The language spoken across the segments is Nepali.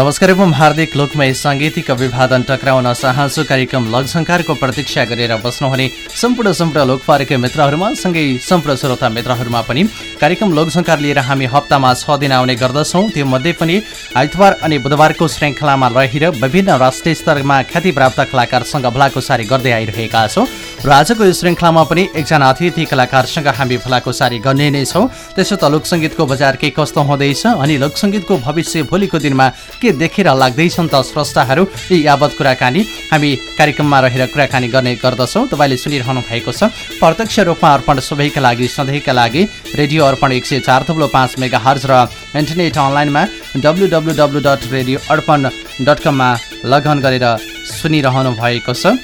नमस्कार एवं हार्दिक लोकमय साङ्गीतिक अभिवादन टक्राउन चाहन्छु। कार्यक्रम लघसङ्कारको प्रतीक्षा गरेर बस्नुहुने सम्पूर्ण सम्पूर्ण लोकपारकै मित्रहरूमा सँगै सम्पूर्ण श्रोता मित्रहरूमा पनि कार्यक्रम लोकसङ्कार लिएर हामी हप्तामा छ दिन आउने गर्दछौँ। त्यो मध्ये पनि आइतबार अनि बुधबारको श्रृङ्खलामा रहेर विभिन्न राष्ट्रिय स्तरमा ख्याति प्राप्त कलाकारसँग भलाकुसारी गर्दै आइरहेका छौँ। र आजको यो श्रृङ्खलामा पनि एकजना अतिथि कलाकारसँग हामी भलाकुसारी गर्ने नै छौँ। त्यसो त लोकसङ्गीतको बजार के कस्तो हुँदैछ अनि लोकसङ्गीतको भविष्य भोलिको दिनमा के देखेर लाग्दैछन् त स्रष्टाहरू? यी यावत कुराकानी हामी कार्यक्रममा रहेर कुराकानी गर्ने गर्दछौँ। तपाईँले सुनिरहनु भएको छ प्रत्यक्ष रूपमा अर्पण सबैका लागि सधैँका लागि रेडियो अर्पण एक सय र इन्टरनेट अनलाइनमा W W W dot radio Arpan dot कममा लगन गरेर सुनिरहनु भएको छ।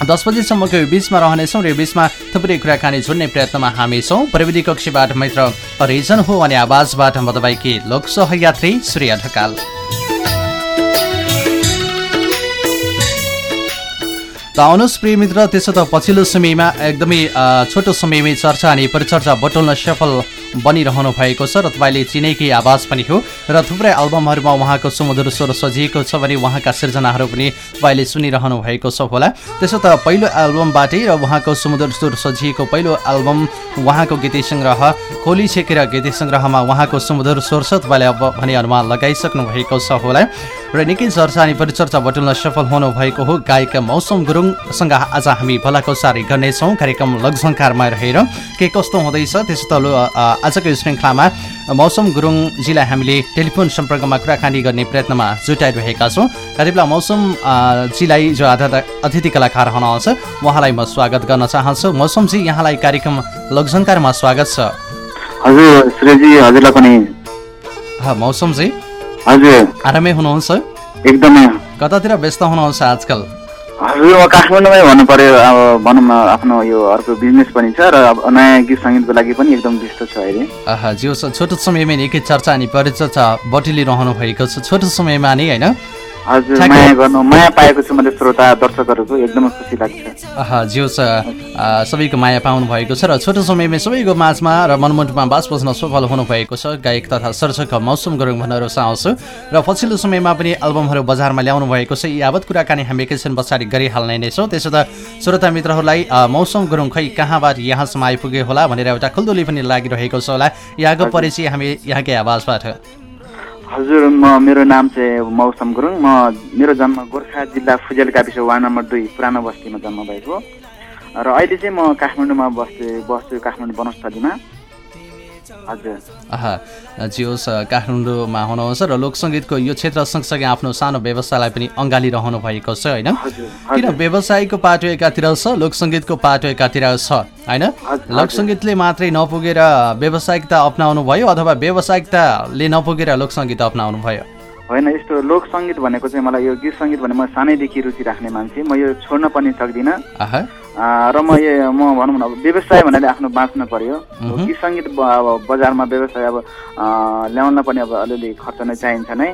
दस बजीसम्मको यो बिचमा रहनेछौँ र यो बिचमा थुप्रै कुराकानी जोड्ने प्रयत्नमा हामी छौँ। प्रविधि कक्षीबाट मित्र रिजन हो अनि आवाजबाट म तपाईँकी लोक सहयात्री सूर्य ढकाल। आउनुहोस् प्रिय मित्र त्यसो त पछिल्लो समयमा एकदमै छोटो समयमै चर्चा अनि परिचर्चा बटुल्न सफल बनिरहनु भएको छ र तपाईँले चिनेकै आवाज पनि हो र थुप्रै एल्बमहरूमा उहाँको सुमधुर स्वर सजिएको छ भने उहाँका सिर्जनाहरू पनि तपाईँले सुनिरहनु भएको छ होला। त्यसो त पहिलो एल्बमबाटै र उहाँको सुमधुर स्वर सजिएको पहिलो एल्बम उहाँको गीत सङ्ग्रह खोली छेकेर गीत सङ्ग्रहमा उहाँको सुमधुर स्वर छ तपाईँले अब भने अनुमान लगाइसक्नु भएको छ होला। र निकै चर्चा अनि परिचर्चा बटुल्न सफल हुनुभएको हो। गायक मौसम गुरुङसँग आज हामी भलाकुसारी गर्नेछौँ। कार्यक्रम लगझङ्कारमा रहेर के कस्तो हुँदैछ त्यसो त आजको यो श्रृङ्खलामा मौसम गुरुङजीलाई हामीले टेलिफोन सम्पर्कमा कुराकानी गर्ने प्रयत्नमा जुटाइरहेका छौँ। कति बेला मौसमजीलाई जो आधा अतिथि कलाकार हुनुहुन्छ उहाँलाई म स्वागत गर्न चाहन्छु। मौसमजी यहाँलाई कार्यक्रम लगझङ्कारमा स्वागत छ। हजुर श्रेजी हजुरलाई पनि। मौसमजी। हजुर। आरामै हुनुहुन्छ? एकदमै। कतातिर व्यस्त हुनुहुन्छ आजकल? हजुर म काठमाडौँमै भन्नु पर्यो अब भनौँ न आफ्नो यो अर्को बिजनेस पनि छ र अब नयाँ गीत सङ्गीतको लागि पनि एकदम व्यस्त छ अहिले। जिउ छोटो समयमै निकै चर्चा अनि परिचर्चा बटुलिरहनु भएको छ। छोटो समयमा नै होइन? हजुर माया गर्नु माया पाएको छु मैले श्रोता दर्शकहरूको एकदमै खुसी लाग्छ। जिउ छ सबैको माया पाउनु भएको छ र छोटो समयमै सबैको माझमा र मनमुटुमा बास बस्न सफल हुनुभएको छ। गायक तथा सर्जक मौसम गुरुङ भनेर चाहन्छु। र पछिल्लो समयमा पनि एल्बमहरू बजारमा ल्याउनु भएको छ। यावत कुराकानी हामी एकैछिन पछाडि गरिहाल्ने नै छौँ। त्यसो त श्रोता मित्रहरूलाई मौसम गुरुङ खै कहाँबाट यहाँसम्म आइपुगे होला भनेर एउटा खुल्दुली पनि लागिरहेको छ होला। यहाँको परिचय हामी यहाँकै आवाजबाट हजुर म मेरो नाम चाहिँ मौसम गुरुङ। म मेरो जन्म गोर्खा जिल्ला फुजेल गाविस वार्ड नम्बर दुई पुरानो बस्तीमा जन्म भएको। र अहिले चाहिँ म काठमाडौँमा बस्छु बस्छु काठमाडौँ वनस्थलीमा जियोस् काठमाडौँमा हुनुहुन्छ र लोकसङ्गीतको यो क्षेत्र सँगसँगै आफ्नो सानो व्यवसायलाई पनि अँगालिरहनु भएको छ होइन? किन व्यवसायको पाटो एकातिर छ लोकसङ्गीतको पाटो एकातिर छ होइन? लोकसङ्गीतले मात्रै नपुगेर व्यावसायिकता अप्नाउनु भयो अथवा व्यावसायिकताले नपुगेर लोकसङ्गीत अप्नाउनु भयो? होइन यस्तो लोक सङ्गीत भनेको चाहिँ मलाई यो गीत सङ्गीत भने म सानैदेखि रुचि राख्ने मान्छे म यो छोड्न पनि सक्दिनँ। र म यो म भनौँ न अब व्यवसाय भनेर आफ्नो बाँच्न पर्यो। गीत सङ्गीत अब बजारमा व्यवसाय अब ल्याउन पनि अब अलिअलि खर्च नै चाहिन्छ नै।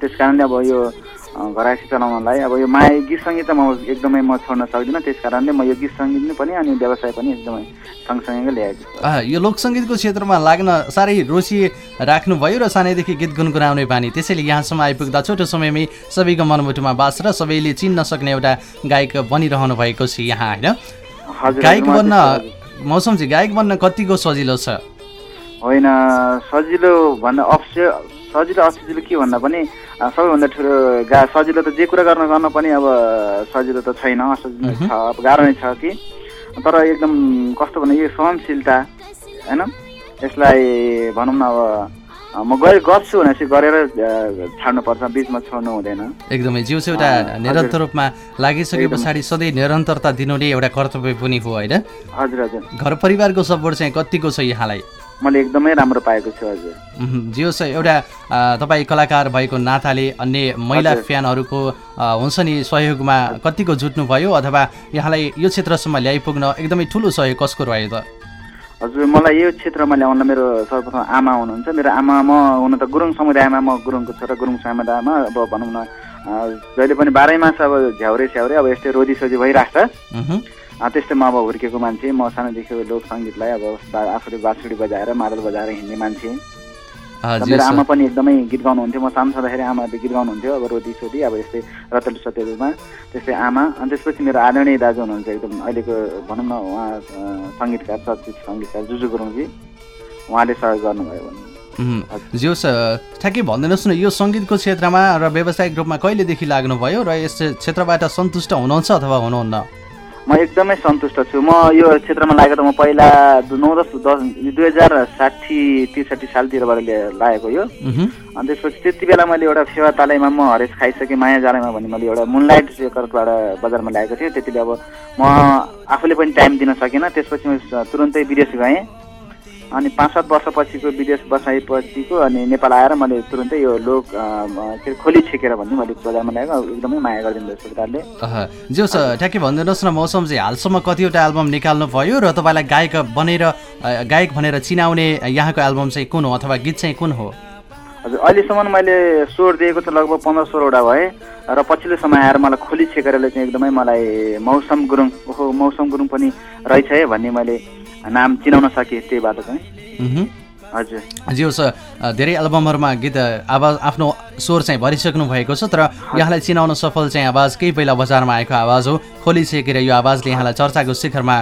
त्यस कारणले अब यो घरायसी चलाउनलाई। अब यो माया गीत सङ्गीत त म एकदमै म छोड्न सक्दिनँ त्यस कारणले म यो गीत सङ्गीत पनि अनि व्यवसाय पनि एकदमै सँगसँगै ल्याएको छु। यो लोकसङ्गीतको क्षेत्रमा लाग्न साह्रै रुचि राख्नुभयो र सानैदेखि गीत गुनगुनाउने बानी। त्यसैले यहाँसम्म आइपुग्दा छोटो समयमै सबैको मनमुटुमा बास र सबैले चिन्न सक्ने एउटा गायक बनिरहनु भएको छ यहाँ होइन? गायक बन्न मौसमजी गायक बन्न कतिको सजिलो छ? होइन सजिलो भन्दा अप्स सजिलो असजिलो के भन्दा पनि सबैभन्दा ठुलो गा सजिलो त जे कुरा गर्न गर्न पनि अब सजिलो त छैन असजिलो छ अब गाह्रो नै छ कि। तर एकदम कस्तो भने यो सहनशीलता होइन? यसलाई भनौँ न अब म गए गर्छु भनेपछि गरेर छाड्नुपर्छ बिचमा छोड्नु हुँदैन। एकदमै जिउ चाहिँ एउटा निरन्तर रूपमा लागिसके पछाडि सधैँ निरन्तरता दिनु नै एउटा कर्तव्य पनि हो होइन? हजुर हजुर। घर परिवारको सपोर्ट चाहिँ कतिको छ यहाँलाई? मैले एकदमै राम्रो पाएको छु हजुर। जियो सर एउटा तपाईँ कलाकार भएको नाताले अन्य महिला फ्यानहरूको हुन्छ नि सहयोगमा कतिको जुट्नुभयो अथवा यहाँलाई यो क्षेत्रसम्म ल्याइपुग्न एकदमै ठुलो सहयोग कसको रह्यो त? हजुर मलाई यो क्षेत्रमा ल्याउन मेरो सर्वप्रथम आमा हुनुहुन्छ। मेरो आमा म हुन त गुरुङ समुदायमा म गुरुङको छोरा गुरुङ समुदायमा अब भनौँ न जहिले पनि बाह्रै मास अब झ्याउरे स्याउरे अब यस्तै रोजी सोजी भइरहेको छ त्यस्तै म अब हुर्केको मान्छे म सानोदेखि लोक सङ्गीतलाई अब आफूले बाँसुडी बजाएर मादल बजाएर हिँड्ने मान्छे। मेरो आमा पनि एकदमै गीत गाउनुहुन्थ्यो। म सानो छँदाखेरि आमाहरूले गीत गाउनुहुन्थ्यो अब रोटी सोधी अब यस्तै रतल सत्यहरूमा त्यस्तै आमा। अनि त्यसपछि मेरो आदरणीय दाजु हुनुहुन्छ एकदम अहिलेको भनौँ न उहाँ सङ्गीतकार चर्चित सङ्गीतकार जुजु गुरुङजी। उहाँले सहयोग गर्नुभयो भने। जोस् ठ्याक्कै भनिदिनुहोस् न यो सङ्गीतको क्षेत्रमा र व्यावसायिक रूपमा कहिलेदेखि लाग्नुभयो र यस क्षेत्रबाट सन्तुष्ट हुनुहुन्छ अथवा हुनुहुन्न? म एकदमै सन्तुष्ट छु। म यो क्षेत्रमा लागेको त म पहिला नौ दस दस दुई हजार साठी त्रिसठी सालतिरबाट लागेको यो। अनि त्यसपछि त्यति बेला मैले एउटा फेवा तालैमा म हरेस खाइसकेँ माया जालाइमा भन्ने मैले एउटा मुनलाइट करबाट बजारमा ल्याएको थिएँ त्यति बेला अब म आफूले पनि टाइम दिन सकेन। त्यसपछि म तुरन्तै विदेश गएँ अनि पाँच सात वर्षपछिको विदेश बसाएपछिको अनि नेपाल आएर मैले तुरन्तै यो लोक के अरे खोली छेकेर भन्ने मैले बजारमा ल्याएको एकदमै माया गरिदिनु भयो सरकारले। जो ठ्याक्कै भनिदिनुहोस् न मौसम चाहिँ हालसम्म कतिवटा एल्बम निकाल्नु भयो र तपाईँलाई गायक बनेर गायक भनेर चिनाउने यहाँको एल्बम चाहिँ कुन हो अथवा गीत चाहिँ कुन हो? हजुर अहिलेसम्म मैले स्वर दिएको त लगभग पन्ध्र सोह्रवटा भए र पछिल्लो समय आएर मलाई खोली छेकेरले चाहिँ एकदमै मलाई मौसम गुरुङ ओहो मौसम गुरुङ पनि रहेछ है भन्ने मैले नाम चिनाउन सके त्यहीबाट चाहिँ हजुर। ज्यू सर। धेरै एल्बमहरूमा गीत आवाज आफ्नो स्वर चाहिँ भरिसक्नु भएको छ तर यहाँलाई चिनाउन सफल चाहिँ आवाज केही पहिला बजारमा आएको आवाज हो। खोलिसकेर यो आवाजले यहाँलाई चर्चाको शिखरमा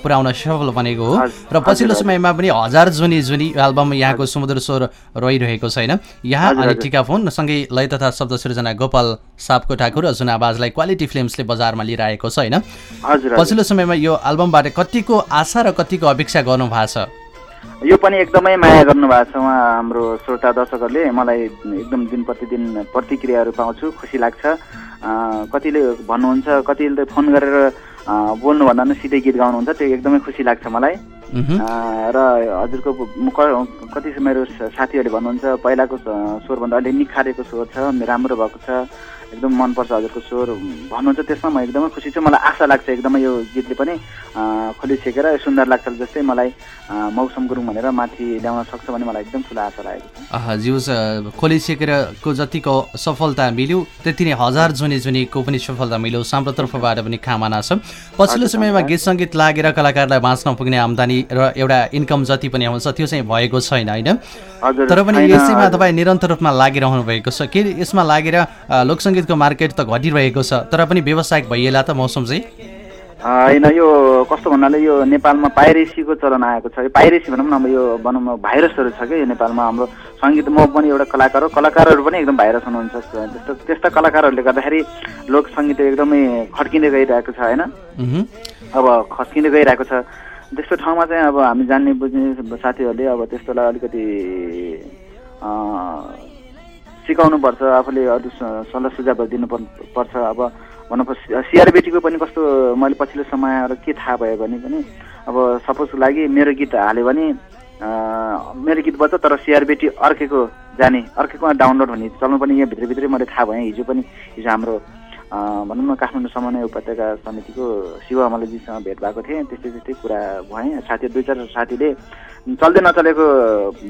पुर्याउन सफल बनेको हो। र पछिल्लो समयमा पनि हजार जुनी जुनी एल्बम यहाँको समुद्र स्वर रहिरहेको छैन। यहाँ अनि टिका फोन सँगै लय तथा शब्द सृजना गोपाल सापको ठाकुर जुन आवाजलाई क्वालिटी फिल्मसले बजारमा लिएर आएको छ होइन पछिल्लो समयमा यो एल्बमबाट कतिको आशा र कतिको अपेक्षा गर्नु भएको छ? यो पनि एकदमै माया गर्नुभएको छ उहाँ हाम्रो श्रोता दर्शकहरूले। मलाई एकदम दिन प्रतिदिन प्रतिक्रियाहरू पाउँछु खुसी लाग्छ। कतिले भन्नुहुन्छ कतिले फोन गरेर बोल्नुभन्दा पनि सिधै गीत गाउनुहुन्छ त्यो एकदमै खुसी लाग्छ मलाई। र हजुरको कति मेरो साथीहरूले भन्नुहुन्छ पहिलाको स्वरभन्दा अहिले निखारेको स्वर छ राम्रो भएको छ। एकदम मनपर्छ हजुरको स्वर। भन्नुहुन्छ त्यसमा म एकदमै खुसी छु। मलाई आशा लाग्छ एकदमै यो गीतले पनि खोलिसकेर सुन्दर लाग्छ जस्तै मलाई मौसम गुरुङ भनेर माथि ल्याउन सक्छ भने मलाई एकदम ठुलो आशा लागेको छ। जिउस खोलिसकेरको जतिको सफलता मिल्यो त्यति नै हजार जुनी जुनीको पनि सफलता मिल्यो। साम्रो तर्फबाट पनि कामना छ। पछिल्लो समयमा गीत सङ्गीत लागेर कलाकारलाई बाँच्न पुग्ने आम्दानी र एउटा इन्कम जति पनि आउँछ त्यो चाहिँ भएको छैन होइन? तर पनि यसैमा तपाईँ निरन्तर रूपमा लागिरहनु भएको छ। के यसमा लागेर लोकसङ्गीतको मार्केट त घटिरहेको छ तर पनि व्यवसायिक भइएला त मौसम चाहिँ? होइन यो कस्तो भन्नाले यो नेपालमा पाइरेसीको चलन आएको छ। यो पाइरेसी भनौँ न अब यो भनौँ भाइरसहरू छ क्या यो नेपालमा। हाम्रो सङ्गीत म पनि एउटा कलाकार हो। कलाकारहरू पनि एकदम भाइरस हुनुहुन्छ। त्यस्तो त्यस्ता कलाकारहरूले गर्दाखेरि लोक सङ्गीत एकदमै खड्किँदै गइरहेको छ होइन? अब खस्किँदै गइरहेको छ। त्यस्तो ठाउँमा चाहिँ अब हामी जान्ने बुझ्ने साथीहरूले अब त्यस्तोलाई अलिकति सिकाउनुपर्छ आफूले अरू सल्लाह सुझावहरू दिनु पर्छ। अब भनौँ सिआरबिटीको पनि कस्तो मैले पछिल्लो समय के थाहा भयो भने पनि अब सपोज लागि मेरो गीत हाल्यो भने मेरो गीत बज्छ तर सिआरबिटी अर्केको जाने अर्केकोमा डाउनलोड हुने चल्नु पनि यहाँ भित्रभित्रै मैले थाहा भएँ। हिजो पनि हिजो हाम्रो भनौँ न काठमाडौँ समन्वय उपत्यका समितिको शिव अमलजीसँग भेट भएको थिएँ। त्यस्तै त्यस्तै कुरा भएँ। साथी दुई चार साथीले चल्दै नचलेको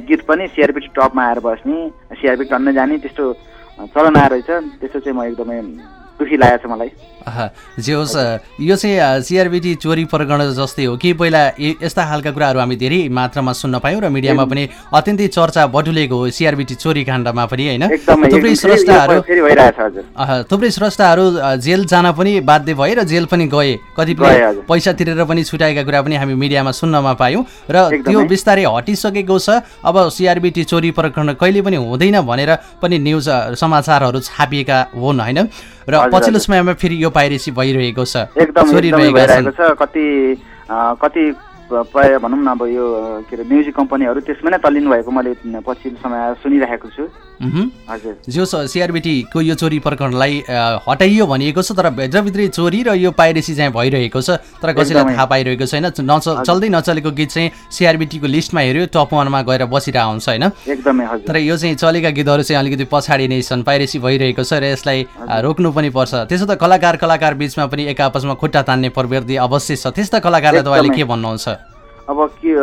गीत पनि सिआरपिटी टपमा आएर बस्ने सिआरपिटी टन्नै जाने त्यस्तो चलन आएर रहेछ। त्यस्तो चाहिँ म एकदमै दुखी लागेको छ मलाई। जे होस् यो चाहिँ सिआरबिटी चोरी प्रकरण जस्तै हो कि पहिला यस्ता खालका कुराहरू हामी धेरै मात्रामा सुन्न पायौँ र मिडियामा पनि अत्यन्तै चर्चा बटुलेको हो सिआरबिटी चोरी काण्डमा पनि होइन? थुप्रै स्रष्टाहरू थुप्रै स्रष्टाहरू जेल जान पनि बाध्य भए र जेल पनि गए। कतिपय पैसा तिरेर पनि छुट्याएका कुरा पनि हामी मिडियामा सुन्नमा पायौँ र त्यो बिस्तारै हटिसकेको छ। अब सिआरबिटी चोरी प्रकरण कहिले पनि हुँदैन भनेर पनि न्युज समाचारहरू छापिएका हुन् होइन? र पछिल्लो समयमा फेरि यो पाइरेसी भइरहेको छ। भइरहेको छ। कति कति प्रायः भनौँ न अब यो के अरे म्युजिक कम्पनीहरू त्यसमा नै तल्लिनु भएको मैले पछिल्लो समय सुनिरहेको छु। जो सिआरबिटीको यो चोरी प्रकरणलाई हटाइयो भनिएको छ तर भित्रभित्रै चोरी र यो पाइरेसी चाहिँ भइरहेको छ तर कसैलाई थाहा पाइरहेको छैन। चल्दै नचलेको गीत चाहिँ सिआरबिटीको लिस्टमा हेऱ्यो टप वानमा गएर बसिरहेको हुन्छ होइन? तर यो चाहिँ चलेका गीतहरू चाहिँ अलिकति पछाडि नै छन् पाइरेसी भइरहेको छ र यसलाई रोक्नु पनि पर्छ। त्यसो त कलाकार कलाकार बिचमा पनि एक आपसमा खुट्टा तान्ने प्रवृत्ति अवश्य छ। त्यस्ता कलाकारलाई तपाईँले के भन्नुहुन्छ? अब के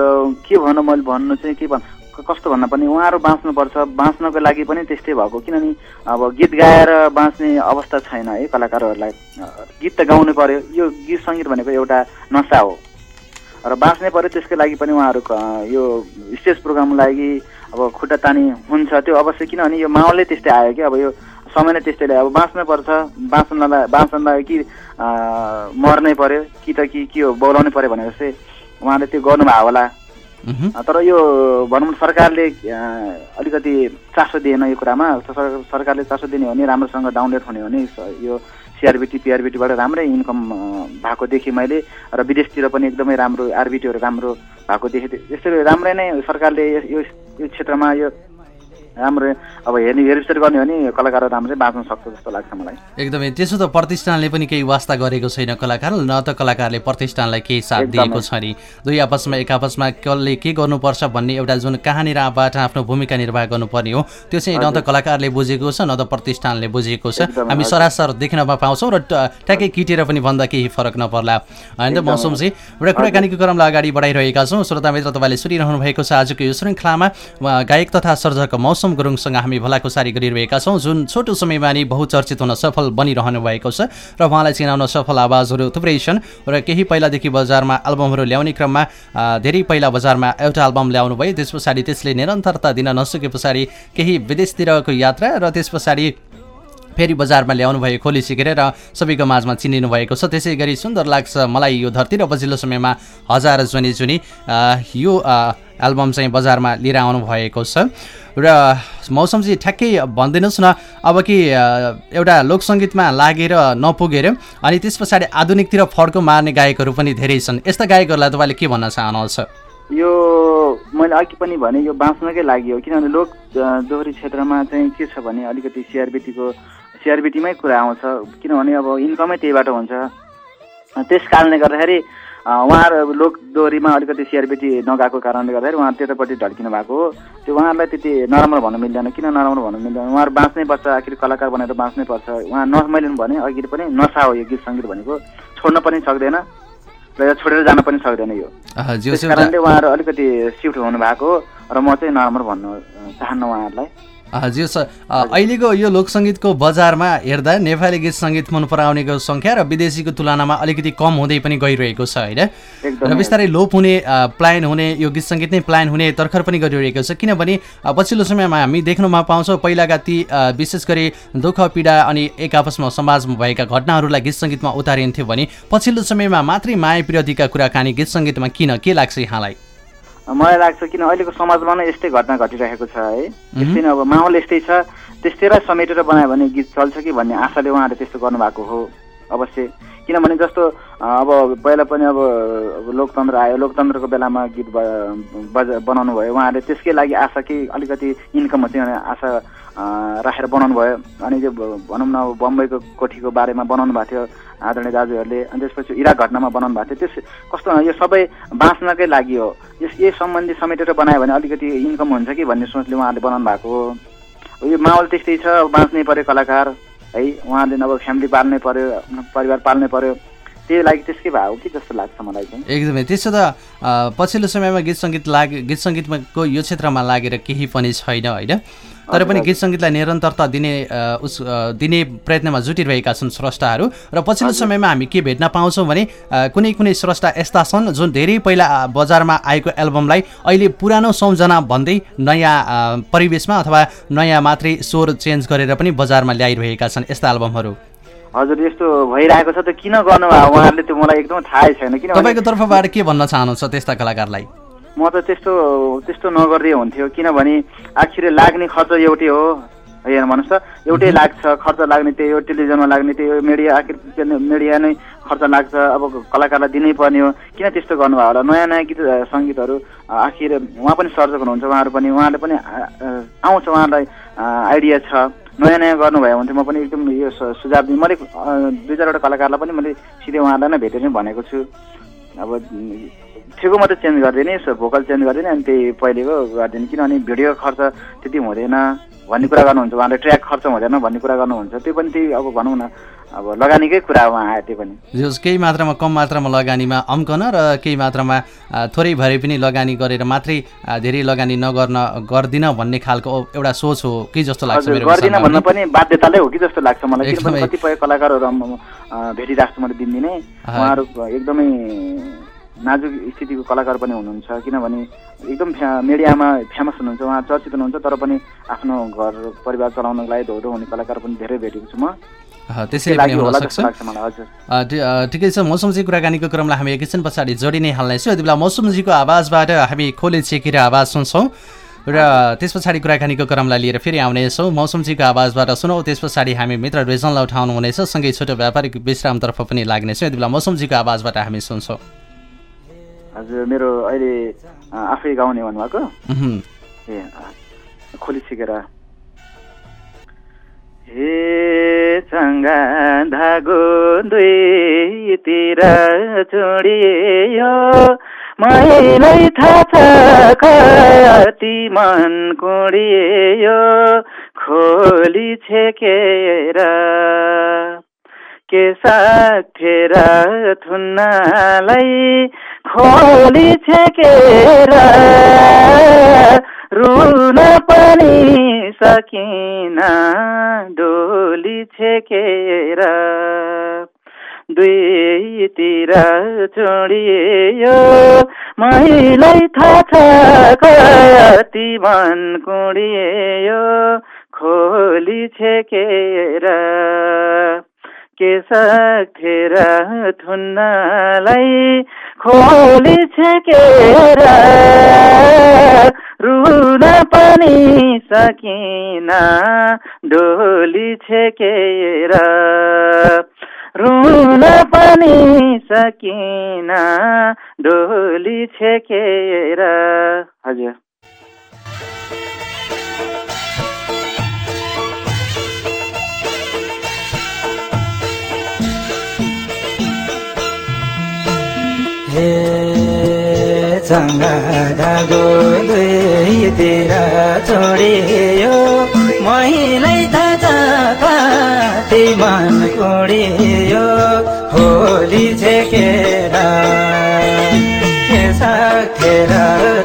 के भनौँ मैले भन्नु चाहिँ के भन्नु कस्तो भन्दा पनि उहाँहरू बाँच्नुपर्छ। बाँच्नको लागि पनि त्यस्तै भएको। किनभने अब गीत गाएर बाँच्ने अवस्था छैन। है कलाकारहरूलाई गीत त गाउनु पऱ्यो यो गीत सङ्गीत भनेको एउटा नसा हो। र बाँच्नै पऱ्यो त्यसको लागि पनि उहाँहरू यो स्टेज प्रोग्रामको लागि अब खुट्टा तानी हुन्छ। त्यो अवश्य किनभने यो माहौलले त्यस्तै आयो कि। अब यो समय नै त्यस्तै अब बाँच्नै पर्छ। बाँच्नलाई बाँच्नलाई कि मर्नै पर्यो। कि त कि के हो बोलाउनै पर्यो भनेर चाहिँ उहाँले त्यो गर्नुभयो होला। तर यो भनौँ सरकारले अलिकति चासो दिएन यो कुरामा सरकारले चासो दिने हो भने राम्रोसँग डाउनलोड हुने हो भने यो सिआरबिटी पिआरबिटीबाट राम्रै इन्कम भएको देखेँ मैले र विदेशतिर पनि एकदमै राम्रो आरबिटीहरू राम्रो भएको देखेँ। यसरी राम्रै नै सरकारले यो यो क्षेत्रमा यो राम्रो। अब हेर्ने हेरविचार गर्ने हो भने कलाकारहरू राम्रै बाँच्न सक्छ जस्तो लाग्छ मलाई। एकदमै। त्यसो त प्रतिष्ठानले पनि केही वास्ता गरेको छैन कलाकार न त कलाकारले प्रतिष्ठानलाई केही साथ दिएको छ नि। दुई आपसमा एक आपसमा कसले के गर्नुपर्छ भन्ने एउटा जुन कहाँनिरबाट आफ्नो भूमिका निर्वाह गर्नुपर्ने हो त्यो चाहिँ न त कलाकारले बुझेको छ न त प्रतिष्ठानले बुझेको छ। हामी सरासर देख्नमा पाउँछौँ र ट्याक्कै किटेर पनि भन्दा केही फरक नपर्ला। होइन मौसम चाहिँ एउटा कुराकानीको क्रमलाई अगाडि बढाइरहेका छौँ। श्रोता मित्र तपाईँले सुनिरहनु भएको छ आजको यो श्रृङ्खलामा। गायक तथा सर्जक मौसम मौसम गुरुङसँग हामी भलाकुसारी गरिरहेका छौँ। जुन छोटो समयमा नै बहुचर्चित हुन सफल बनिरहनु भएको छ र उहाँलाई चिनाउन सफल आवाजहरू थुप्रै छन् र केही पहिलादेखि बजारमा एल्बमहरू ल्याउने क्रममा धेरै पहिला बजारमा एउटा एल्बम ल्याउनु भयो। त्यस पछाडि त्यसले निरन्तरता दिन नसके पछाडि केही विदेशतिरको यात्रा र त्यस पछाडि फेरि बजारमा ल्याउनु भयो खोली सिकेर र सबैको माझमा चिनिनु भएको छ। त्यसै गरी सुन्दर लाग्छ मलाई यो धरती र पछिल्लो समयमा हजार जुनी जुनी यो एल्बम चाहिँ बजारमा लिएर आउनु भएको छ। र मौसम चाहिँ ठ्याक्कै भनिदिनुहोस् न अब कि एउटा लोकसङ्गीतमा लागेर नपुगेर अनि त्यस पछाडि आधुनिकतिर फड्को मार्ने गायकहरू पनि धेरै छन्। यस्ता गायकहरूलाई तपाईँले के भन्न चाहनुहुन्छ? यो मैले अघि पनि भने यो बाँच्नकै लागि हो। किनभने लोक दोहोरी क्षेत्रमा चाहिँ के छ भने अलिकति सिआरबिटीको सिआरबिटीमै कुरा आउँछ। किनभने अब इन्कमै त्यहीबाट हुन्छ। त्यस कारणले गर्दाखेरि उहाँहरू लोक दोहोरीमा अलिकति सिआरबिटी नगएको कारणले गर्दाखेरि उहाँ त्यतापट्टि ढल्किनु भएको हो। त्यो उहाँहरूलाई त्यति नराम्रो भन्नु मिल्दैन। किन नराम्रो भन्नु मिल्दैन? उहाँहरू बाँच्नै पर्छ आखिर कलाकार बनाएर बाँच्नै पर्छ। उहाँ न मैले भने अघि पनि नसा हो यो गीत सङ्गीत भनेको। छोड्न पनि सक्दैन र छोडेर जान पनि सक्दैन यो। त्यस कारणले उहाँहरू अलिकति सिफ्ट हुनुभएको र म चाहिँ नराम्रो भन्नु चाहन्न उहाँहरूलाई। हजुर सर अहिलेको यो लोकसङ्गीतको बजारमा हेर्दा नेपाली गीत सङ्गीत मन पराउनेको सङ्ख्या र विदेशीको तुलनामा अलिकति कम हुँदै पनि गइरहेको छ होइन? र बिस्तारै लोप हुने प्लान हुने यो गीत सङ्गीत नै प्लान हुने तर्खर पनि गरिरहेको छ। किनभने पछिल्लो समयमा हामी देख्नुमा पाउँछौँ पहिलाका ती विशेष गरी दुःख पीडा अनि एक आपसमा समाजमा भएका घटनाहरूलाई गीत सङ्गीतमा उतारिन्थ्यो भने पछिल्लो समयमा मात्रै माया विरोधीका कुराकानी गीत सङ्गीतमा किन? के लाग्छ यहाँलाई? मलाई लाग्छ किन अहिलेको समाजमा नै यस्तै घटना घटिरहेको छ है। यस्तै नै अब माहौल यस्तै छ। त्यस्तैलाई समेटेर बनायो भने गीत चल्छ कि भन्ने आशाले उहाँहरूले त्यस्तो गर्नुभएको हो अवश्य। किनभने जस्तो अब पहिला पनि अब लोकतन्त्र आयो लोकतन्त्रको बेलामा गीत बजा बनाउनु भयो उहाँहरूले त्यसकै लागि आशा कि अलिकति इन्कम हुन्छ आशा राखेर बनाउनु भयो। अनि त्यो भनौँ न अब बम्बईको कोठीको बारेमा बनाउनु भएको थियो आदरणीय दाजुहरूले। अनि त्यसपछि इराक घटनामा बनाउनु भएको थियो। त्यस कस्तो यो सबै बाँच्नकै लागि हो। यस यही सम्बन्धी समेटेर बनायो भने अलिकति इन्कम हुन्छ कि भन्ने सोचले उहाँहरूले बनाउनु भएको हो। यो माहौल त्यस्तै छ बाँच्नै पऱ्यो कलाकार है। उहाँले अब फ्यामिली पाल्नै पऱ्यो परिवार पाल्नै पऱ्यो त्यही लागि त्यसकै भयो कि जस्तो लाग्छ मलाई चाहिँ। एकदमै। त्यसो त पछिल्लो समयमा गीत सङ्गीत लाग गीत सङ्गीतको यो क्षेत्रमा लागेर केही पनि छैन होइन? तर पनि गीत सङ्गीतलाई निरन्तरता दिने उस दिने प्रयत्नमा जुटिरहेका छन् स्रष्टाहरू। र पछिल्लो समयमा हामी के भेट्न पाउँछौँ भने कुनै कुनै स्रष्टा यस्ता छन् जुन धेरै पहिला बजारमा आएको एल्बमलाई अहिले पुरानो सम्झना भन्दै नयाँ परिवेशमा अथवा नयाँ मात्रै स्वर चेन्ज गरेर पनि बजारमा ल्याइरहेका छन् यस्ता एल्बमहरू। हजुर यस्तो भइरहेको छ त किन गर्नुभयो उहाँहरूले त्यो मलाई एकदम थाहै छैन। किन तपाईँको तर्फबाट के भन्न चाहनुहुन्छ त्यस्ता कलाकारलाई? म त त्यस्तो त्यस्तो नगर्दै हुन्थ्यो। किनभने आखिर लाग्ने खर्च एउटै हो। हेर्नु भन्नुहोस् त एउटै लाग्छ खर्च लाग्ने त्यही हो टेलिभिजनमा लाग्ने त्यही हो मिडिया आखिर मिडिया नै खर्च लाग्छ अब कलाकारलाई दिनै पर्ने हो। किन त्यस्तो गर्नुभयो होला? नयाँ नयाँ गीत सङ्गीतहरू आखिर उहाँ पनि सर्जक हुनुहुन्छ उहाँहरू पनि उहाँले पनि आउँछ उहाँलाई आइडिया छ। नयाँ नयाँ गर्नुभयो भने चाहिँ म पनि एकदम यो सुझाव दिएँ मैले दुई चारवटा कलाकारलाई पनि मैले सिधै उहाँलाई नै भेटेर भनेको छु। अब ठेको मात्रै चेन्ज गरिदिने भोकल चेन्ज गरिदिने अनि त्यही पहिलेको गरिदिने। किनभने भिडियो खर्च त्यति हुँदैन भन्ने कुरा गर्नुहुन्छ उहाँले ट्र्याक खर्च हुँदैन भन्ने कुरा गर्नुहुन्छ। त्यो पनि त्यही अब भनौँ न अब लगानीकै कुरा उहाँ आयो त्यो पनि। केही मात्रामा कम मात्रामा लगानीमा अम्कन र केही मात्रामा थोरै भए पनि लगानी गरेर मात्रै धेरै लगानी नगर्न गर्दिन भन्ने खालको एउटा सोच हो। कि जस्तो लाग्छ गर्दिन भन्न पनि बाध्यताले हो कि जस्तो लाग्छ मलाई। कतिपय कलाकारहरू भेटिरहेको छु मैले दिनदिनै। उहाँहरू एकदमै नाजुक स्थितिको कलाकार पनि हुनुहुन्छ किनभने एकदम फ्या मिडियामा फेमस हुनुहुन्छ उहाँ चर्चित हुनुहुन्छ तर पनि आफ्नो घर परिवार चलाउनको लागि धौधो हुने कलाकार पनि धेरै भेटेको छु म। त्यसैले पनि हुनसक्छ ठिकै छ मौसमजी कुराकानीको क्रमलाई हामी एकैछिन पछाडि जोडि नै हाल्नेछौँ। यति बेला मौसमजीको आवाजबाट हामी खोले चेकेर आवाज सुन्छौँ र त्यस पछाडि कुराकानीको क्रमलाई लिएर फेरि आउनेछौँ। मौसमजीको आवाजबाट सुनौ त्यस पछाडि हामी मित्र रिजनलाई उठाउनुहुनेछ सँगै छोटो व्यापारिक विश्रामतर्फ पनि लाग्नेछौँ। यति बेला मौसमजीको आवाजबाट हामी सुन्छौँ। हजुर मेरो अहिले आफै गाउने भन्नुभएको। ए खोली सिकेर हे चङ्गा धागो दुईतिर छोडियो मैलाई थाहा छ कति मन कुडियो। खोली छेकेर के साथेर थुन्नालाई खोली छेकेर रुन पनि सकिन डोली छेकेर दुईतिर चोडियो। मैलाई थाहा छ कति कुडियो खोली छेकेर के सक्थेर थुन्नलाई? खोली छेकेर रुन पनि सकिन। डोली छेकेर रुन पनि सकिन। डोली छेकेर। हजुर। चङ्गा धागो दुईतिर छोडियो। मैलाई कति मन कोडियो होली छेकेर के सकेर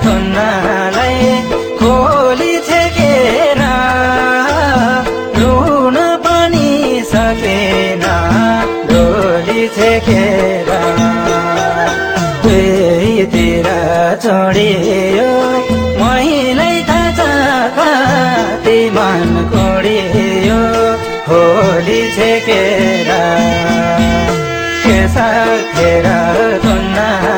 थुन्नालाई चढियो। मैलाई थाहा कति मन होली छेकेर के सकेर तुन्नालाई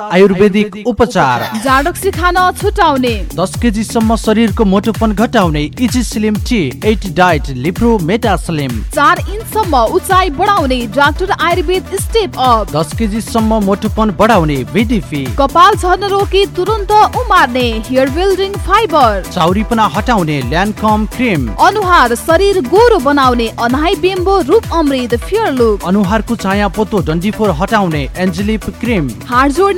आयुर्वेदिक उपचार। जाडक्सी खान छुटाउने। दस केजीसम्म शरीरको मोटोपन घटाउने easy slim tea eight diet लिप्रो meta slim. चार इन्चसम्म उचाइ बढाउने डाक्टर आयुर्वेद स्टेप अप। दस केजीसम्म मोटोपन बढाउने बिडिपी कपाल झर्न रोकी तुरन्त उमार्ने हेयर बिल्डिङ फाइबर। चाउरीपना हटाउने ल्यान्डकम क्रिम। अनुहार शरीर गोरो बनाउने अनाइ बिम्बो रूप अमृत फेयर लुक अनुहारको चाया पोतो डन्डीफोर हटाउने एन्जेलिप क्रिम। हाड जोड्ने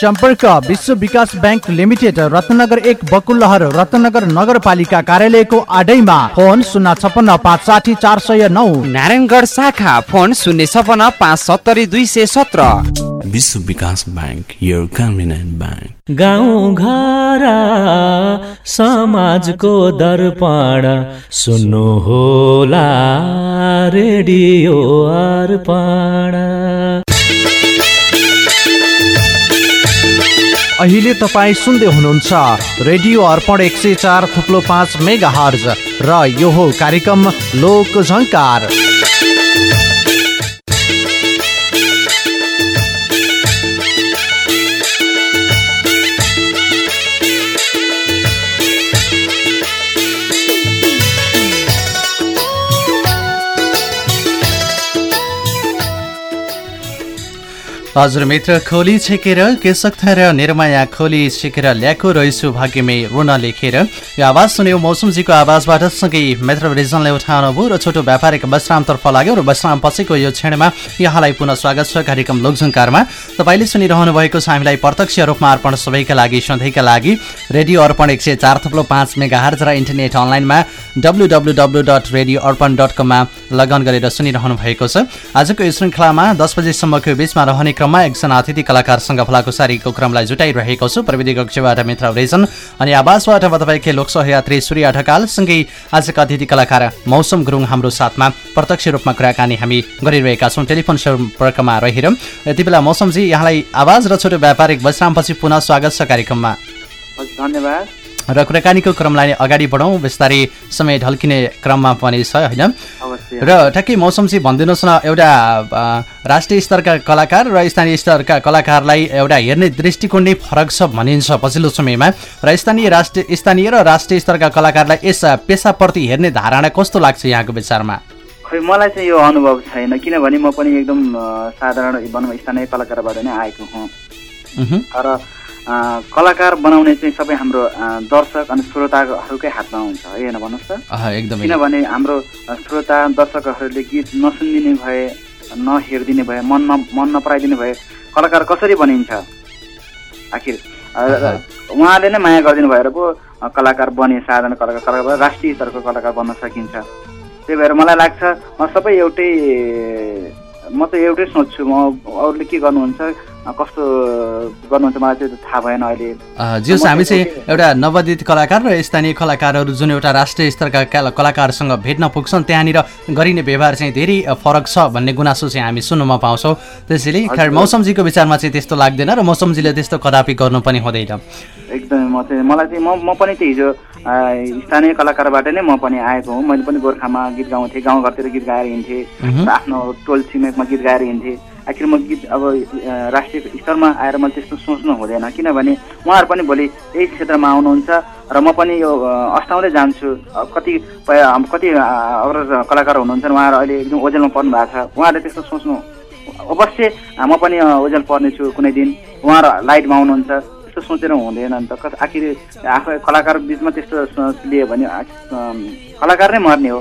सम्पर्क विश्व विकास ब्याङ्क लिमिटेड रत्नगर एक बकुलहर रत्नगर नगरपालिका कार्यालयको आडैमा। फोन शून्य छपन्न पाँच साठी चार सय नौ। नारायणगढ शाखा फोन शून्य छपन्न पाँच सत्तरी दुई सय सत्र। विश्व विकास ब्याङ्क यो कन्भिनेन्ट ब्याङ्क गाउँ घर समाजको दर्पण। सुन्नु होला रेडियो अर्पण। अहिले तपाईँ सुन्दै हुनुहुन्छ रेडियो अर्पण एक सय चार थुप्लो पाँच मेगा हर्ज र यो हो कार्यक्रम लोक झङ्कार। हजुर मित्र खोली छेकेर केशक थर निर्माया खोली छेकेर ल्याएको रहेछु भाग्यमे रुन लेखेर। यो आवाज सुन्यो मौसमजीको आवाजबाट सँगै मित्र रिजनले उठाउनु भयो र छोटो व्यापारिक विश्रामतर्फ लाग्यो र विश्राम पछिको यो क्षणमा यहाँलाई पुनः स्वागत छ कार्यक्रम लोकझङ्कारमा। तपाईँले सुनिरहनु भएको छ हामीलाई प्रत्यक्ष रूपमा अर्पण सबैका लागि सधैँका लागि। रेडियो अर्पण एक सय र इन्टरनेट अनलाइनमा W W W dot radio Arpan dot कममा लगन गरेर सुनिरहनु भएको छ। आजको यो श्रृङ्खलामा दस बजीसम्मको बिचमा रहने क्रममा एकजना अतिथि कलाकारसँग फलाकुसारीको क्रमलाई जुटाइरहेको छु। प्रविधि कक्षबाट मित्र रेजन अनि आवासबाट म तपाईँकै लोक सहयात्री सूर्य ढकालसँगै आजका अतिथि कलाकार मौसम गुरुङ हाम्रो साथमा प्रत्यक्ष रूपमा कुराकानी हामी गरिरहेका छौँ। टेलिफोन सम्पर्कमा रहेर यति बेला मौसमजी यहाँलाई आवाज र छोटो व्यापारिक विश्रामपछि पुनः स्वागत छ कार्यक्रममा। धन्यवाद। र कुराकानीको क्रमलाई अगाडि बढौँ बिस्तारै समय ढल्किने क्रममा पनि छ होइन? र ठ्याक्कै मौसम चाहिँ भनिदिनुहोस् न एउटा राष्ट्रिय स्तरका कलाकार र स्थानीय स्तरका कलाकारलाई एउटा हेर्ने दृष्टिकोण नै फरक छ भनिन्छ पछिल्लो समयमा। र स्थानीय राष्ट्रिय स्थानीय र राष्ट्रिय स्तरका कलाकारलाई यस पेसाप्रति हेर्ने धारणा कस्तो लाग्छ यहाँको विचारमा? खै मलाई चाहिँ यो अनुभव छैन किनभने म पनि एकदम साधारण भनौँ स्थानीय कलाकारबाट नै आएको हुँ। उहुँ, र अ, कलाकार बनाउने चाहिँ सबै हाम्रो दर्शक अनि श्रोताहरूकै हातमा हुन्छ है होइन भन्नुहोस् त। एकदमै। किनभने हाम्रो श्रोता दर्शकहरूले गीत नसुनिदिने भए नहेरिदिने भए मन न मन नपराइदिने भए कलाकार कसरी बनिन्छ? आखिर। उहाँले नै माया गरिदिनु भएर पो कलाकार बने साधारण कलाकार कलाकार राष्ट्रिय स्तरको कलाकार बन्न सकिन्छ। त्यही भएर मलाई लाग्छ म सबै एउटै म त एउटै सोच्छु म अरूले के गर्नुहुन्छ? कस्तो गर्नुहुन्छ मलाई चाहिँ थाहा भएन अहिले। अह, जे हामी चाहिँ एउटा नवोदित कलाकार र स्थानीय कलाकारहरू जुन एउटा राष्ट्रिय स्तरका कला- कलाकारसँग भेट्न पुग्छन् त्यहाँनिर गरिने व्यवहार चाहिँ धेरै फरक छ भन्ने गुनासो चाहिँ हामी सुन्नमा पाउँछौँ। त्यसैले खैर मौसमजीको विचारमा चाहिँ त्यस्तो लाग्दैन र मौसमजीले त्यस्तो कदापि गर्नु पनि हुँदैन। एकदमै म चाहिँ मलाई चाहिँ म म पनि चाहिँ हिजो स्थानीय कलाकारबाट नै म पनि आएको हुँ। मैले पनि गोर्खामा गीत गाउँथेँ गाउँघरतिर गीत गाएर हिँड्थेँ। आफ्नो टोल छिमेकमा गीत गाएर हिँड्थेँ। आखिर म गीत अब राष्ट्रिय स्तरमा आएर मैले त्यस्तो सोच्नु हुँदैन। किनभने उहाँहरू पनि भोलि यही क्षेत्रमा आउनुहुन्छ र म पनि यो अस्ताउँदै जान्छु। कति कति अ, अरू कलाकार हुनुहुन्छ उहाँहरू अहिले एकदम ओजेलमा पर्नु भएको छ। उहाँहरूले त्यस्तो सोच्नु अवश्य म पनि ओजेल पर्नेछु कुनै दिन। उहाँहरू लाइटमा आउनुहुन्छ। त्यस्तो सोचेर हुँदैन नि त। कस आखिर आफै कलाकार बिचमा त्यस्तो सोच लियो भने कलाकार नै मर्ने हो।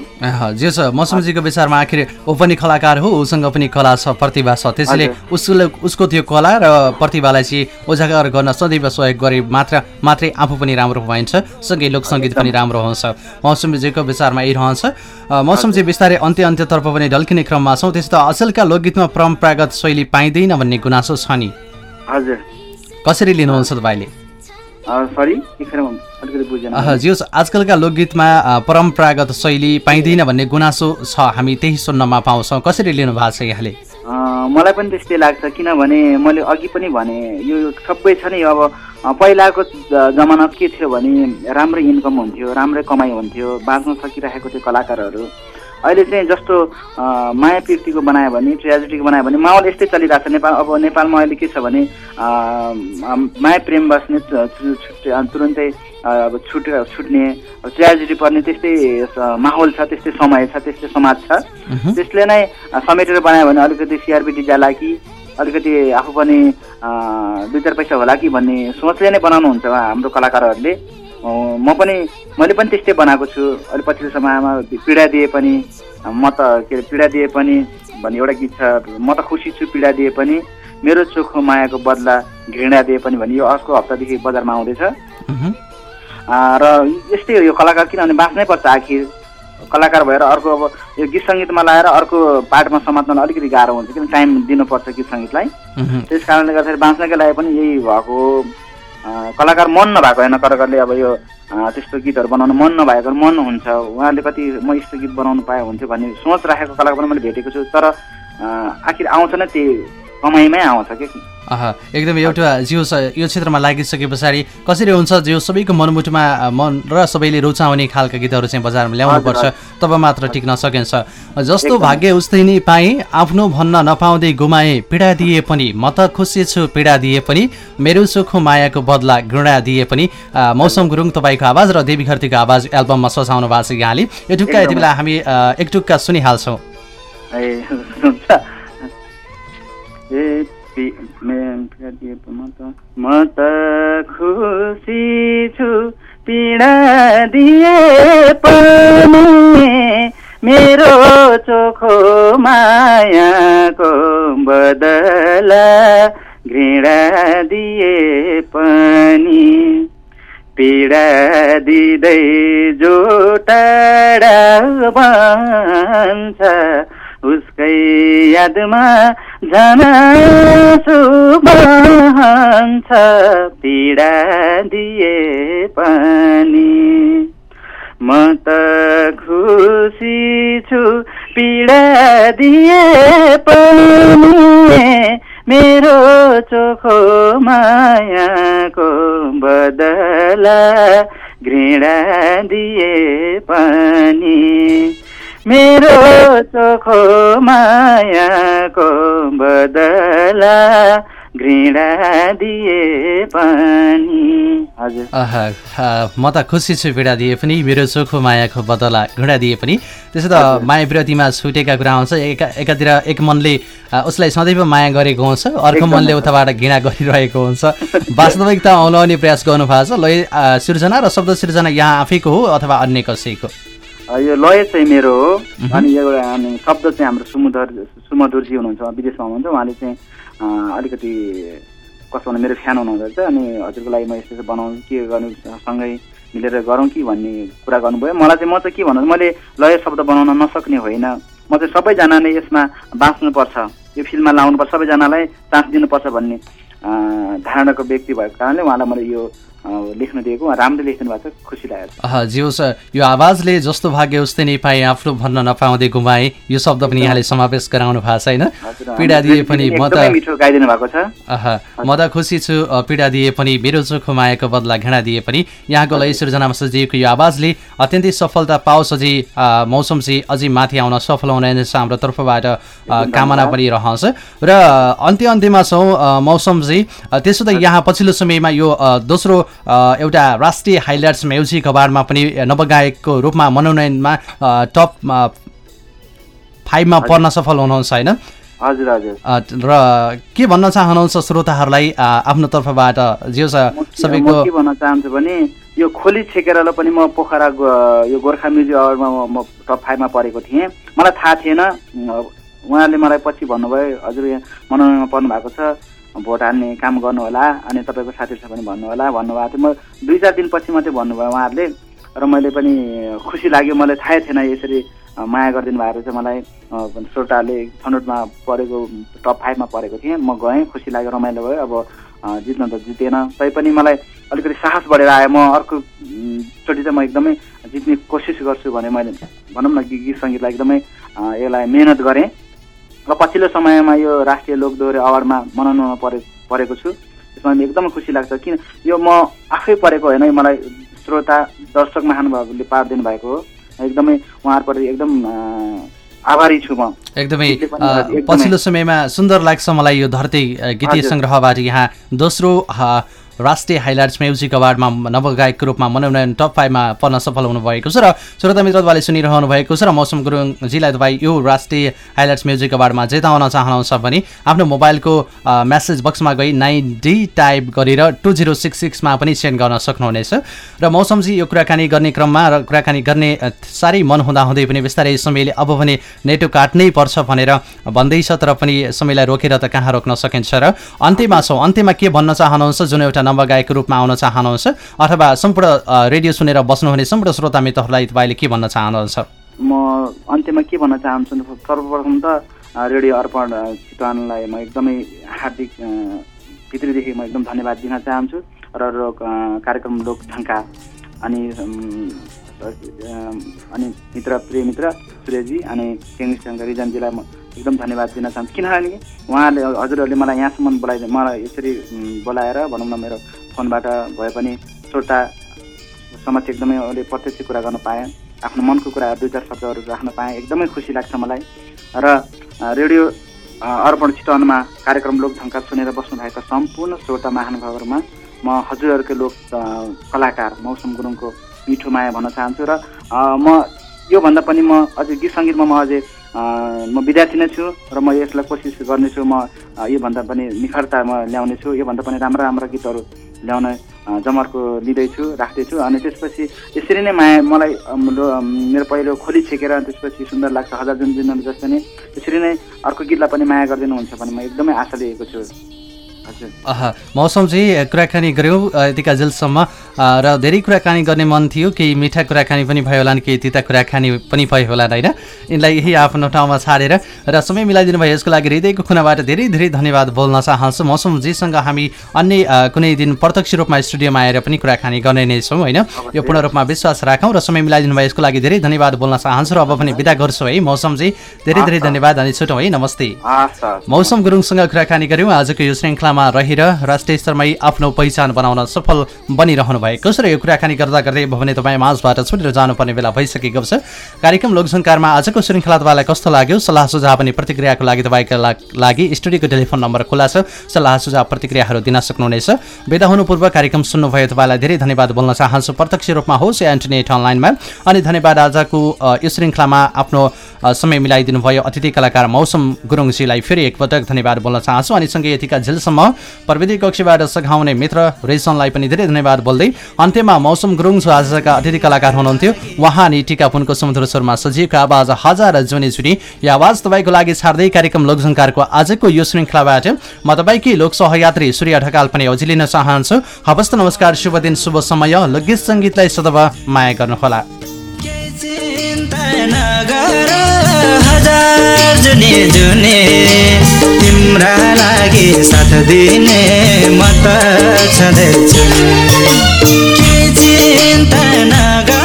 जे छ। मौसमजीको विचारमा आखिर ऊ पनि कलाकार हो उसँग पनि कला छ प्रतिभा छ। त्यसैले उसले उसको त्यो कला र प्रतिभालाई चाहिँ उजागर गर्न सदैव सहयोग गरे मात्र मात्रै आफू पनि राम्रो भइन्छ सँगै लोकसङ्गीत पनि राम्रो हुन्छ। मौसमजीको विचारमा यही रहन्छ। मौसमजी बिस्तारै अन्त्य अन्त्यतर्फ पनि ढल्किने क्रममा छौँ। त्यस्तो अचेलका लोकगीतमा परम्परागत शैली पाइँदैन भन्ने गुनासो छ नि। हजुर। कसरी लिनुहुन्छ तपाईँले सरी एकखेर अलिकति बुझेन। अह, जे होस् आजकलका लोकगीतमा परम्परागत शैली पाइँदैन भन्ने गुनासो छ हामी त्यही सुन्नमा पाउँछौँ। कसरी लिनु भएको छ यहाँले? मलाई पनि त्यस्तै लाग्छ किनभने मैले अघि पनि भने यो सबै छ नि अब पहिलाको जमाना के थियो भने राम्रै इन्कम हुन्थ्यो राम्रै कमाइ हुन्थ्यो बाँच्न सकिरहेको थियो कलाकारहरू। अहिले चाहिँ जस्तो माया पिर्तीको बनायो भने ट्रेजेडीको बनायो भने माहौल यस्तै चलिरहेको छ। नेपाल अब नेपालमा अहिले के छ भने माया प्रेम बस्ने तुरन्तै अब छुट छुट्ने ट्रेजेडी पर्ने त्यस्तै माहौल छ त्यस्तै समय छ त्यस्तै समाज छ। त्यसले नै समेटेर बनायो भने अलिकति सिआरपिटी जाला कि अलिकति आफू पनि दुई चार पैसा होला कि भन्ने सोचले नै बनाउनुहुन्छ हाम्रो कलाकारहरूले। म पनि मैले पनि त्यस्तै बनाएको छु। अहिले पछिल्लो समयमा पीडा दिए पनि म त के अरे पीडा दिए पनि भन्ने एउटा गीत छ। म त खुसी छु पीडा दिए पनि मेरो चोखो मायाको बदला घृणा दिए पनि भन्ने यो अर्को हप्तादेखि बजारमा आउँदैछ। र यस्तै हो यो कलाकार किनभने बाँच्नै पर्छ आखिर। कलाकार भएर अर्को अब यो गीत सङ्गीतमा लगाएर अर्को पार्टमा समात्न अलिकति गाह्रो हुन्छ किन टाइम दिनुपर्छ गीत सङ्गीतलाई। त्यस कारणले गर्दाखेरि बाँच्नकै लागि पनि यही भएको कलाकार मन नभएको होइन कलाकारले अब यो त्यस्तो गीतहरू बनाउनु मन नभएको मन हुन्छ उहाँले कति म यस्तो गीत बनाउनु पाए हुन्थ्यो भन्ने सोच राखेको कलाकार पनि मैले भेटेको छु तर आखिर आउँछ नै त्यही कमाइमै आउँछ कि? अह, एकदम एउटा जिउ यो क्षेत्रमा लागिसके पछाडि कसरी हुन्छ जिउ? सबैको मनमुटुमा मन र सबैले रुचाउने खालका गीतहरू चाहिँ बजारमा ल्याउनु पर्छ तब मात्र टिक्न सकिन्छ। जस्तो। भाग्य उस्तै नै पाएँ आफ्नो भन्न नपाउँदै गुमाएँ पीडा दिए पनि म त खुसी छु पीडा दिए पनि मेरो सुखो मायाको बदला घृणा दिए पनि। मौसम गुरुङ तपाईँको आवाज र देवी घरतीको आवाज एल्बममा सजाउनु भएको छ यहाँले। यो टुक्का यति। बेला हामी एक टुक्का सुनिहाल्छौँ। मे- त खुसी छु पीडा दिए पनि। मेरो चोखो मायाको बदला घृणा दिए पनि। पीडा दिँदै जो टाढा भन्छ उसकै यादमा भन्छ पीडा दिए पनि। म त खुसी छु पीडा दिए पनि। मेरो चोखो मायाको बदला घृणा दिए पनि। मेरो चोखो मायाको बदला घृणा दिए पनि। हजुर। अह, अह, म त खुसी छु पीडा दिए पनि मेरो चोखो मायाको बदला घुँडा दिए पनि। त्यसो त माया विरतिमा छुटेका कुरा हुन्छ एका एकातिर एक मनले उसलाई सदैव माया गरेको हुन्छ अर्को। मनले उताबाट घृणा गरिरहेको हुन्छ। वास्तविकता औलाउने प्रयास गर्नु भएको छ लय सिर्जना र शब्द सिर्जना यहाँ आफैको हो अथवा अन्य कसैको? यो लय चाहिँ मेरो हो। अनि एउटा अनि शब्द चाहिँ हाम्रो सुमधुर सुमधुरजी हुनुहुन्छ विदेशमा हुनुहुन्छ। उहाँले चाहिँ अलिकति कस्तो भने मेरो फ्यान हुनुहुँदो रहेछ। अनि हजुरको लागि म यस्तो बनाउँ के गर्नु सँगै मिलेर गरौँ कि भन्ने कुरा गर्नुभयो। मलाई चाहिँ म चाहिँ के भन्नु मैले लय शब्द बनाउन नसक्ने होइन। म चाहिँ सबैजनाले यसमा बाँच्नुपर्छ। यो फिल्डमा लाउनुपर्छ। सबैजनालाई चान्स दिनुपर्छ भन्ने धारणाको व्यक्ति भएको कारणले उहाँलाई मैले यो लेख्न दिएको उहाँ राम्ररी लेखिदिनु भएको छ खुसी लागेको छ। अह, जिउ छ यो आवाजले जस्तो भाग्य उस्तै नै पाएँ आफ्नो भन्न नपाउँदै गुमाएँ यो शब्द पनि यहाँले समावेश गराउनु भएको छ होइन हजुर, पीडा दिए पनि म त मिठो गाइदिनु भएको छ। म त खुसी छु पीडा दिए पनि मेरो चोखो मायाको बदला घृणा दिए पनि यहाँको लय सृजनामा सजिएको यो आवाजले अत्यन्तै सफलता पाओस् अझै अ, मौसमजी अझै माथि आउन सफल हुने हाम्रो तर्फबाट कामना पनि रहन्छ। र अन्त्य अन्त्यमा छौँ मौसमजी त्यसो त यहाँ पछिल्लो समयमा यो दोस्रो एउटा राष्ट्रिय हाइलाइट्स म्युजिक अवार्डमा पनि नवगायकको रूपमा मनोनयनमा टप फाइभमा पर्न सफल हुनुहुन्छ होइन? हजुर हजुर। र के भन्न चाहनुहुन्छ श्रोताहरूलाई आफ्नो तर्फबाट? जे छ सबैको के भन्न चाहन्छु भने यो खोली छेकेरलाई पनि म पोखरा यो गोर्खा म्युजिक अवार्डमा म- टप फाइभमा परेको थिएँ। मलाई थाहा थिएन उहाँले मलाई पछि भन्नुभयो हजुर यहाँ मनोरञ्जनमा पर्नु भएको छ। भोट हाल्ने काम गर्नु होला अनि तपाईँको साथीहरू पनि भन्नु होला भन्नुभएको थियो। म दुई चार दिनपछि मात्रै भन्नुभयो उहाँहरूले र मैले पनि खुसी लाग्यो। मलाई थाहै थिएन यसरी माया गरिदिनु भएको रहेछ। मलाई श्रोताहरूले छनौटमा परेको टप फाइभमा परेको थिएँ। म गएँ खुसी लाग्यो रमाइलो भयो। अब जित्न त जितेन। तैपनि मलाई अलिकति साहस बढेर आयो। म अर्को उम्, चोटि चाहिँ म एकदमै जित्ने कोसिस गर्छु भने मैले भनौँ न गीत गीत सङ्गीतलाई एकदमै यसलाई मेहनत गरेँ। र पछिल्लो समयमा यो राष्ट्रिय लोकदोहोरी अवार्डमा मनोनयनमा परे परेको छु। त्यसमा एकदमै खुसी लाग्छ किन यो म आफै परेको होइन मलाई श्रोता दर्शक महानुभावहरूले पारिदिनु भएको हो। एकदमै उहाँहरूप्रति एकदम आभारी छु म। एकदमै पछिल्लो समयमा सुन्दर लाग्छ मलाई यो धरती गीतीय। सङ्ग्रहबाट यहाँ दोस्रो राष्ट्रिय हाइलाइट्स म्युजिक अवार्डमा नवगायकको रूपमा मनोनयन टप फाइभमा पर्न सफल हुनुभएको छ र श्रोता मित्र तपाईँले सुनिरहनु भएको छ र मौसम गुरुङजीलाई तपाईँ यो राष्ट्रिय हाइलाइट्स म्युजिक अवार्डमा जिताउन चाहनुहुन्छ भने आफ्नो मोबाइलको म्यासेज बक्समा गई नाइन डी टाइप गरेर टू जिरो सिक्स सिक्समा पनि सेन्ड गर्न सक्नुहुनेछ। र मौसमजी यो कुराकानी गर्ने क्रममा र कुराकानी गर्ने साह्रै मन हुँदाहुँदै पनि बिस्तारै समयले अब भने नेटो काट्नै पर्छ भनेर भन्दैछ तर पनि समयलाई रोकेर त कहाँ रोक्न सकिन्छ र अन्त्यमा छौँ। अन्त्यमा के भन्न चाहनुहुन्छ? जुन एउटा नवगायकको रूपमा आउन चाहनुहुन्छ अथवा सम्पूर्ण रेडियो सुनेर बस्नुहुने सम्पूर्ण श्रोता मित्रहरूलाई तपाईँले के भन्न चाहनुहुन्छ? म अन्त्यमा के भन्न चाहन्छु सर्वप्रथम त रेडियो अर्पण चितवनलाई म एकदमै हार्दिक भित्रदेखि म एकदम धन्यवाद दिन चाहन्छु र कार्यक्रम लोक ढङ्का अनि अनि मित्र प्रिय मित्र सूर्यजी अनि केङ्गिससँग रिजनजीलाई म एकदम धन्यवाद दिन चाहन्छु। किनभने उहाँहरूले हजुरहरूले मलाई यहाँसम्म बोलाइ मलाई यसरी बोलाएर भनौँ न मेरो फोनबाट भए पनि श्रोता समक्ष एकदमै अहिले प्रत्यक्ष कुरा गर्न पाएँ। आफ्नो मनको कुरा दुई चार शब्दहरू राख्न पाएँ। एकदमै खुसी लाग्छ मलाई। र रेडियो अर्पण चितवनमा कार्यक्रम लोकढङ्का सुनेर बस्नुभएका सम्पूर्ण श्रोता महानुभावहरूमा म हजुरहरूकै लोक कलाकार मौसम गुरुङको मिठो माया भन्न चाहन्छु। र म योभन्दा पनि म अझै गीत सङ्गीतमा म अझै म विद्यार्थी नै छु र म यसलाई कोसिस गर्नेछु म योभन्दा पनि निखरता म ल्याउनेछु योभन्दा पनि राम्रा राम्रा गीतहरू ल्याउन जमर्को लिँदैछु राख्दैछु अनि त्यसपछि यसरी नै माया मलाई मेरो पहिलो खोली छेकेर त्यसपछि सुन्दर लाग्छ हजार जुन जुन जस्तो नै त्यसरी नै अर्को गीतलाई पनि माया गरिदिनुहुन्छ भने म एकदमै आशा लिएको छु। मौसमजी कुराकानी गऱ्यौँ यतिका जेलसम्म। र धेरै कुराकानी गर्ने मन थियो केही मिठा कुराकानी पनि भयो होला केही तिता कुराकानी पनि भयो होला होइन? यिनलाई यही आफ्नो ठाउँमा छाडेर र समय मिलाइदिनु भयो यसको लागि हृदयको खुनाबाट धेरै धेरै धन्यवाद बोल्न चाहन्छु। मौसमजीसँग हामी अन्य कुनै दिन प्रत्यक्ष रूपमा स्टुडियोमा आएर पनि कुराकानी गर्ने नै छौँ होइन? यो पूर्ण रूपमा विश्वास राखौँ र समय मिलाइदिनु भयो यसको लागि धेरै धन्यवाद बोल्न चाहन्छु र अब पनि बिदा गर्छु है मौसमजी। धेरै धेरै धन्यवाद अनि छुटौँ है नमस्ते। मौसम गुरुङसँग कुराकानी गऱ्यौँ आजको यो श्रृङ्खलामा रहेर राष्ट्रिय स्तरमै आफ्नो पहिचान बनाउन सफल बनिरहनु भएको छ र यो कुराकानी गर्दा गर्दै भने तपाईँ माझबाट छुटेर जानुपर्ने बेला भइसकेको छ। कार्यक्रम लोकसङ्कारमा आजको श्रृङ्खला तपाईँलाई कस्तो लाग्यो? सल्लाह सुझाव अनि प्रतिक्रियाको लागि तपाईँका लागि स्टुडियोको टेलिफोन नम्बर खुला छ। सल्लाह सुझाव प्रतिक्रियाहरू दिन सक्नुहुनेछ। बिदा हुनु पूर्व कार्यक्रम सुन्नुभयो तपाईँलाई धेरै धन्यवाद बोल्न चाहन्छु। प्रत्यक्ष रूपमा होस् या इन्टरनेट अनलाइनमा। अनि धन्यवाद आजको यो श्रृङ्खलामा आफ्नो समय मिलाइदिनु भयो अतिथि कलाकार मौसम गुरुङजीलाई फेरि एकपटक धन्यवाद बोल्न चाहन्छु। अनि सँगै यतिका झेलसम्म प्रविधि कक्षबाट सघाउने मित्र रेसनलाई पनि धेरै धन्यवाद बोल्दै अन्त्यमा मौसम गुरुङ जो आजका अतिथि कलाकार हुनुहुन्थ्यो। उहाँ अनि टिकापुनको समुद्र स्वरमा सजिएको आवाज हजार जुनी जुनी। यो आवाज तपाईँको लागि छाड्दै कार्यक्रम लोकसङ्कारको आजको यो श्रृङ्खलाबाट म तपाईँकै लोक सहयात्री सूर्य ढकाल पनि अझै लिन चाहन्छु। हवस् त नमस्कार शुभ दिन शुभ समय। लोकगीत सङ्गीतलाई सदैव माया गर्नुहोला। हजार जुने जुने। तिम्रा लागि साथ दिने म त छँदैछु। के चिन्ता नगर